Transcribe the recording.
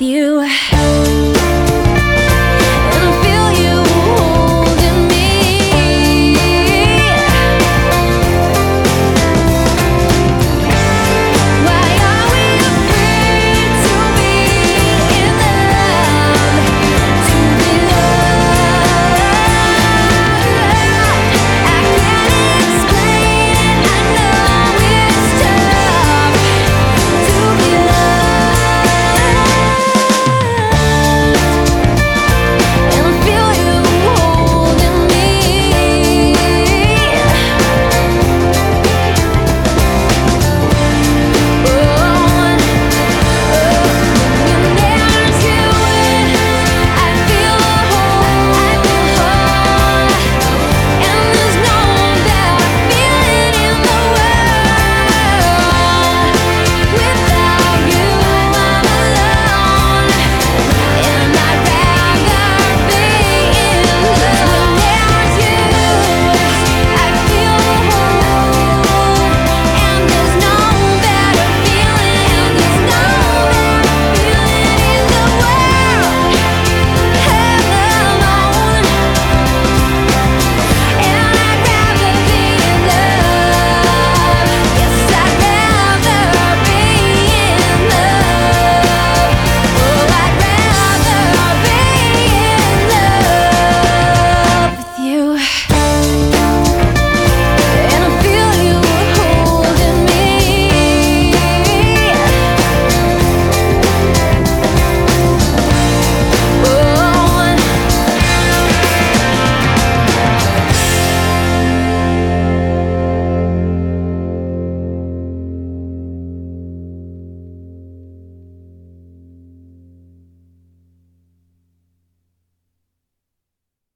you.